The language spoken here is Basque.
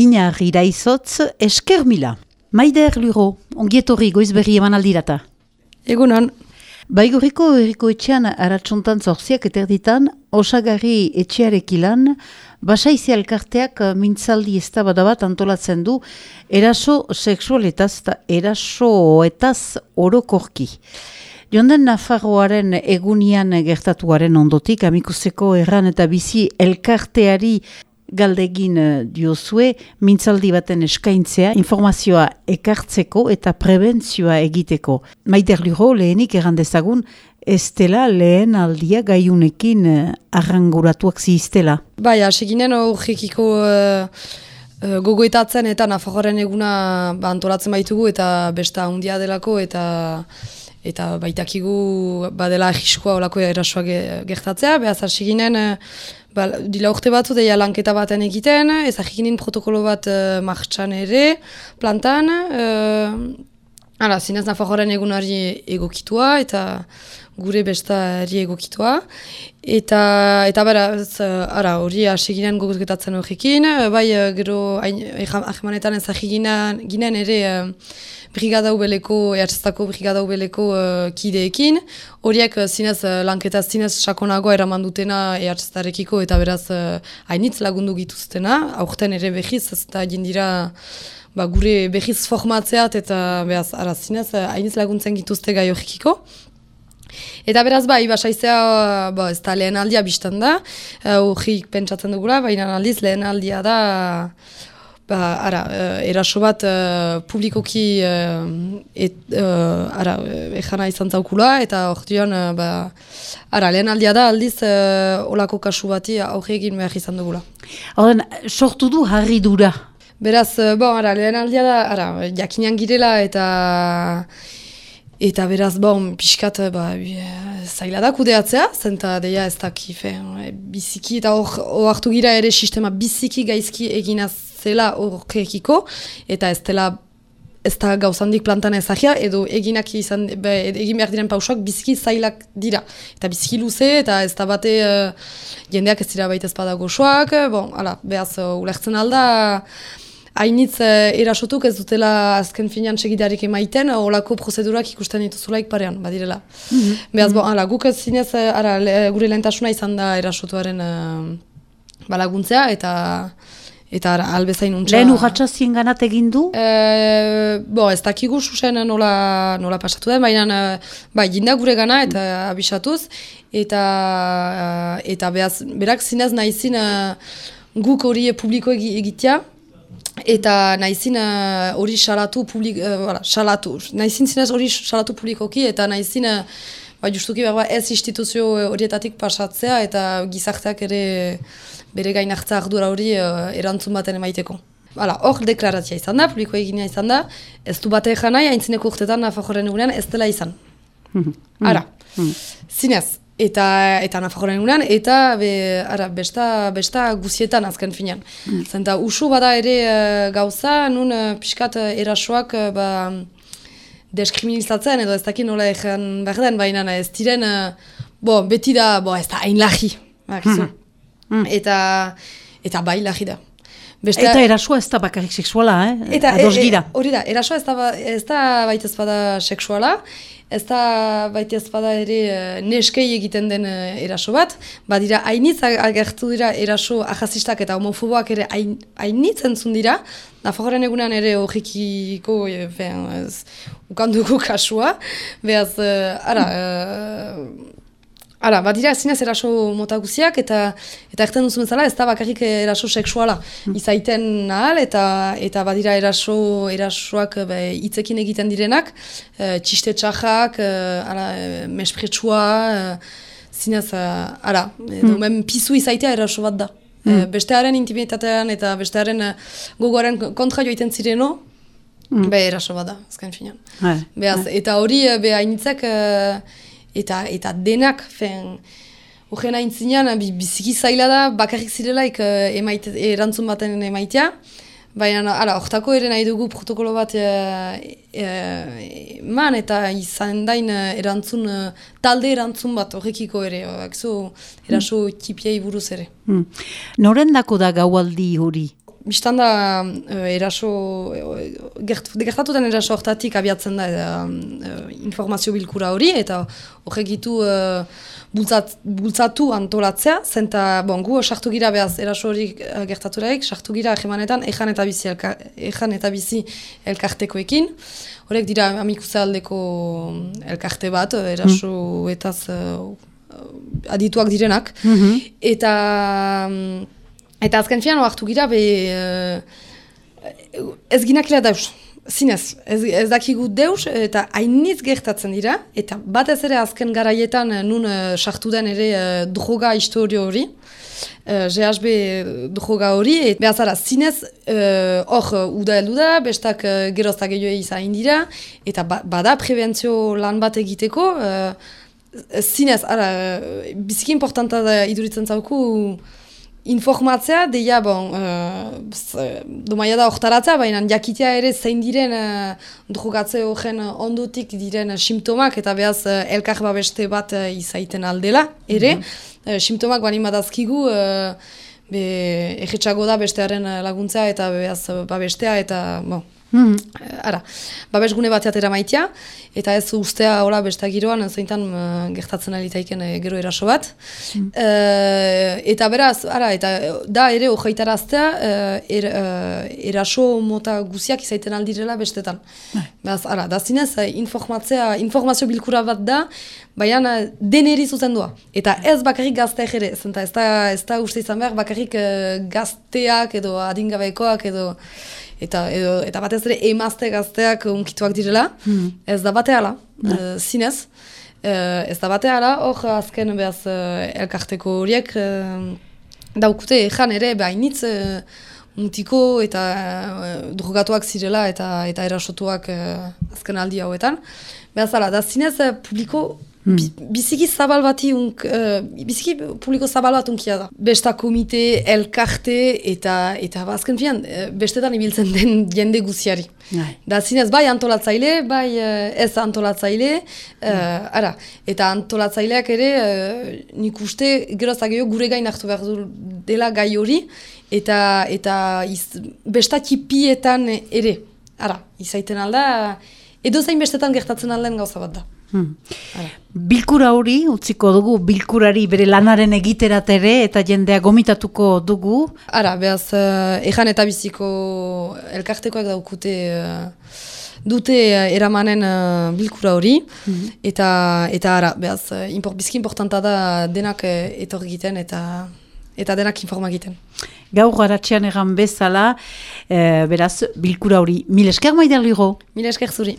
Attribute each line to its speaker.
Speaker 1: inar iraizotz esker mila. Maider luro, ongietorri goiz berri eman aldirata.
Speaker 2: Egunon.
Speaker 1: Baigoriko eriko etxean aratsuntan zorziak eterditan, osagarri etxearekilan, basaizi alkarteak mintzaldi ez bat antolatzen du, eraso seksualetaz eta erasoetaz orokorki. Jonden Nafarroaren egunian gertatuaren ondotik, amikuseko erran eta bizi elkarteari galdegin eh, diozue, mintzaldi baten eskaintzea, informazioa ekartzeko eta prebentzioa egiteko. Maider Luro lehenik errandezagun, ez dela lehen aldia gaiunekin uh, arranguratuak ziztela.
Speaker 2: Bai, aseginen horrekiko uh, uh, gogoetatzen eta Nafarroaren eguna ba, antolatzen baitugu eta besta handia delako eta eta baitakigu badela jiskoa olako erasoak gertatzea, behaz asiginen, ba, dila urte batzu deia lanketa baten egiten, ez agikinin protokolo bat uh, martxan ere, plantan, uh, Hala, zinez Nafarroaren egunari egokitua eta gure bestari egokitua. Eta, eta bera, ara, hori aseginen gogozgetatzen horrekin, bai, gero, ahemanetan ez ginen ere, brigada ubeleko, ehatzestako brigada ubeleko uh, kideekin. Horiek zinez lanketa zinez sakonagoa eraman dutena ehatzestarekiko eta beraz hainitz lagundu gituztena. Aurten ere behiz, ez da dira ba, gure behiz formatzeat eta beraz, ara, zinez hainitz laguntzen gituzte gai horrekiko. Eta beraz bai, basaizea ba, ez da lehen aldia biztan da, horrik pentsatzen dugula, baina aldiz lehen aldia da Ba, ara, uh, eraso bat uh, publikoki uh, et, uh, ara, ejana izan zaukula, eta ordean, uh, ba, ara, lehen aldia da, aldiz, uh, olako kasu bati aurre egin behar izan dugula.
Speaker 1: Horren, sortu du harri dura?
Speaker 2: Beraz, uh, bon, ara, lehen aldia da, ara, jakinean girela, eta eta beraz, bon, pixkat, ba, zaila da kudeatzea, zenta deia ez dakife, biziki, eta hor hartu gira ere sistema biziki gaizki eginaz zela horrekiko, eta ez dela ez da gauzandik plantan ezagia, edo eginak izan, be, egin behar diren pausak biziki zailak dira. Eta biziki luze, eta ez da bate uh, jendeak ez dira baita ezpada goxoak, bon, ala, behaz, uh, ulertzen alda, hainitz uh, erasotuk ez dutela azken finean segidarik emaiten, olako prozedurak ikusten dituzulaik parean, badirela. Mm -hmm. Behaz, bon, ala, guk ez zinez, ara, gure lehentasuna izan da erasotuaren uh, balaguntzea, eta eta albezain untsa...
Speaker 1: Lehen urratxa zien ganat egin du?
Speaker 2: E, bo, ez dakigu susen nola, nola pasatu den, baina ba, jinda gure gana eta abisatuz, eta, eta behaz, berak zinez nahizin guk hori publiko egitea, eta nahizin hori salatu, publik, uh, salatu, nahizin zinez hori salatu publikoki, eta nahizin ba, justuki ba, ez instituzio horietatik pasatzea, eta gizarteak ere bere gain hartza ardura hori uh, erantzun baten emaiteko. Hala, hor deklaratzia izan da, publiko egina izan da, ez du bate egan nahi, haintzineko urtetan nafajoren egunean ez dela izan. Ara, zinez, eta eta nafajoren egunean, eta be, ara, besta, besta guzietan azken finean. Zenta, usu bada ere uh, gauza, nun uh, pixkat uh, erasoak ba, deskriminalizatzen, edo ez dakit nola egan behar den, baina ez diren, bo, beti da, bo, ez da, hain lahi. Ba, Mm. Eta, eta bai lagi da.
Speaker 1: Beste, eta erasua ez da bakarrik seksuala, eh? Eta, Ados e,
Speaker 2: hori da, erasua ez da, ba, ez da baita ez bada seksuala, ez da baita ez bada ere uh, neskei egiten den uh, eraso bat, badira hainitz agertu dira eraso ahazistak eta homofoboak ere hainitz entzun dira, Nafagoren egunean ere horrekiko, e, ukanduko kasua, behaz, ara, uh, Hala, bat dira zinez eraso mota guziak eta eta erten duzu bezala ez da bakarrik eraso seksuala mm. izaiten nahal eta eta badira eraso erasoak hitzekin egiten direnak e, txiste txajak, e, ala, e, mespretsua, e, zinez, e, ara, edo, mm. pizu izaitea eraso bat da. Mm. E, bestearen intimitatean eta bestearen e, gogoaren kontra joiten zireno, mm. be eraso bat da, azken finean. Beaz, eta hori e, be hainitzek... E, eta eta denak fen Ogen hain zinean, biziki zaila da, bakarrik zirelaik uh, emait, erantzun baten emaitea. Baina, ala, ortako ere nahi dugu protokolo bat uh, uh, man eta izan dain erantzun, talde erantzun bat horrekiko ere, akzo eraso mm. tipiei buruz ere.
Speaker 1: Mm. Noren dako da gaualdi hori?
Speaker 2: Biztan da uh, eraso, uh, gert, gertatutan eraso hortatik abiatzen da uh, informazio bilkura hori, eta horrek gitu uh, bultzat, bultzatu antolatzea, zenta, bon, gu, sartu gira behaz eraso hori uh, gertaturaik, sartu gira egemanetan ejan eta bizi, elka, ejan eta bizi elkartekoekin, horrek dira amikuza aldeko elkarte bat, eraso mm. etaz adituak direnak, mm eta Eta azken fian, oartu gira, be, uh, ez ginakila dauz, zinez, ez, ez dakigu deus, eta hainitz gertatzen dira, eta batez ere azken garaietan eh, nun uh, sartu den ere uh, droga historio hori, uh, GHB droga hori, et behazara, zinez, hor uh, uda heldu da, bestak uh, gerozta gehiago izain dira, eta ba, bada prebentzio lan bat egiteko, uh, zinez, ara, biziki importanta da iduritzen zauku, informatzea, deia, bon, uh, domaia da oktaratzea, baina jakitea ere zein diren uh, drogatze horren ondotik diren simptomak, eta behaz uh, elkar babeste bat uh, izaiten aldela, ere, mm -hmm. uh, simptomak bani madazkigu, uh, be, da bestearen laguntza eta behaz babestea, eta, bon, Mm Ara, babes gune bat atera maitea, eta ez ustea hola besta giroan, zeintan uh, gertatzen alitaiken uh, gero eraso bat. Mm eta beraz, ara, eta da ere hojaitaraztea uh, er, uh, eraso mota guziak izaiten aldirela bestetan. Bai. Beraz, ara, da zinez, informatzea, informazio bilkura bat da, baina deneri zuzen doa. Eta ez bakarrik gazteak ere, zenta ez da, ez da uste izan behar, bakarrik uh, gazteak edo adingabekoak edo eta edo, eta batez ere emazte gazteak unkituak direla, hmm. ez da bateala, hmm. uh, zinez, uh, ez da bateala, hor azken behaz uh, elkarteko horiek uh, daukute ejan ere behainitz uh, mutiko eta uh, drogatuak zirela eta eta erasotuak uh, azken aldi hauetan. Behaz ala, da zinez publiko Hmm. Biziki zabal bati unk, uh, biziki publiko zabal bat unkia da. Besta komite, elkarte eta eta bazken fian, eh, bestetan ibiltzen den jende guziari. Bai. Da zinez, bai antolatzaile, bai uh, ez antolatzaile, uh, ara. Eta antolatzaileak ere, uh, nik uste, gerozak gure gain hartu behar dela gai hori, eta, eta iz, besta tipietan ere, ara, izaiten alda, edo zain bestetan gertatzen alden gauza bat da. Hmm.
Speaker 1: Bilkura hori, utziko dugu, bilkurari bere lanaren egiterat ere eta jendea gomitatuko dugu.
Speaker 2: Ara, behaz, uh, ejan eta biziko elkartekoak daukute uh, dute uh, eramanen uh, bilkura hori. Hmm. Eta, eta ara, behaz, uh, import, bizki importanta da denak uh, etor egiten eta, eta denak informa egiten.
Speaker 1: Gaur garatxean egan bezala, beraz, bilkura hori, mil esker maider ligo?
Speaker 2: Mil esker zuri.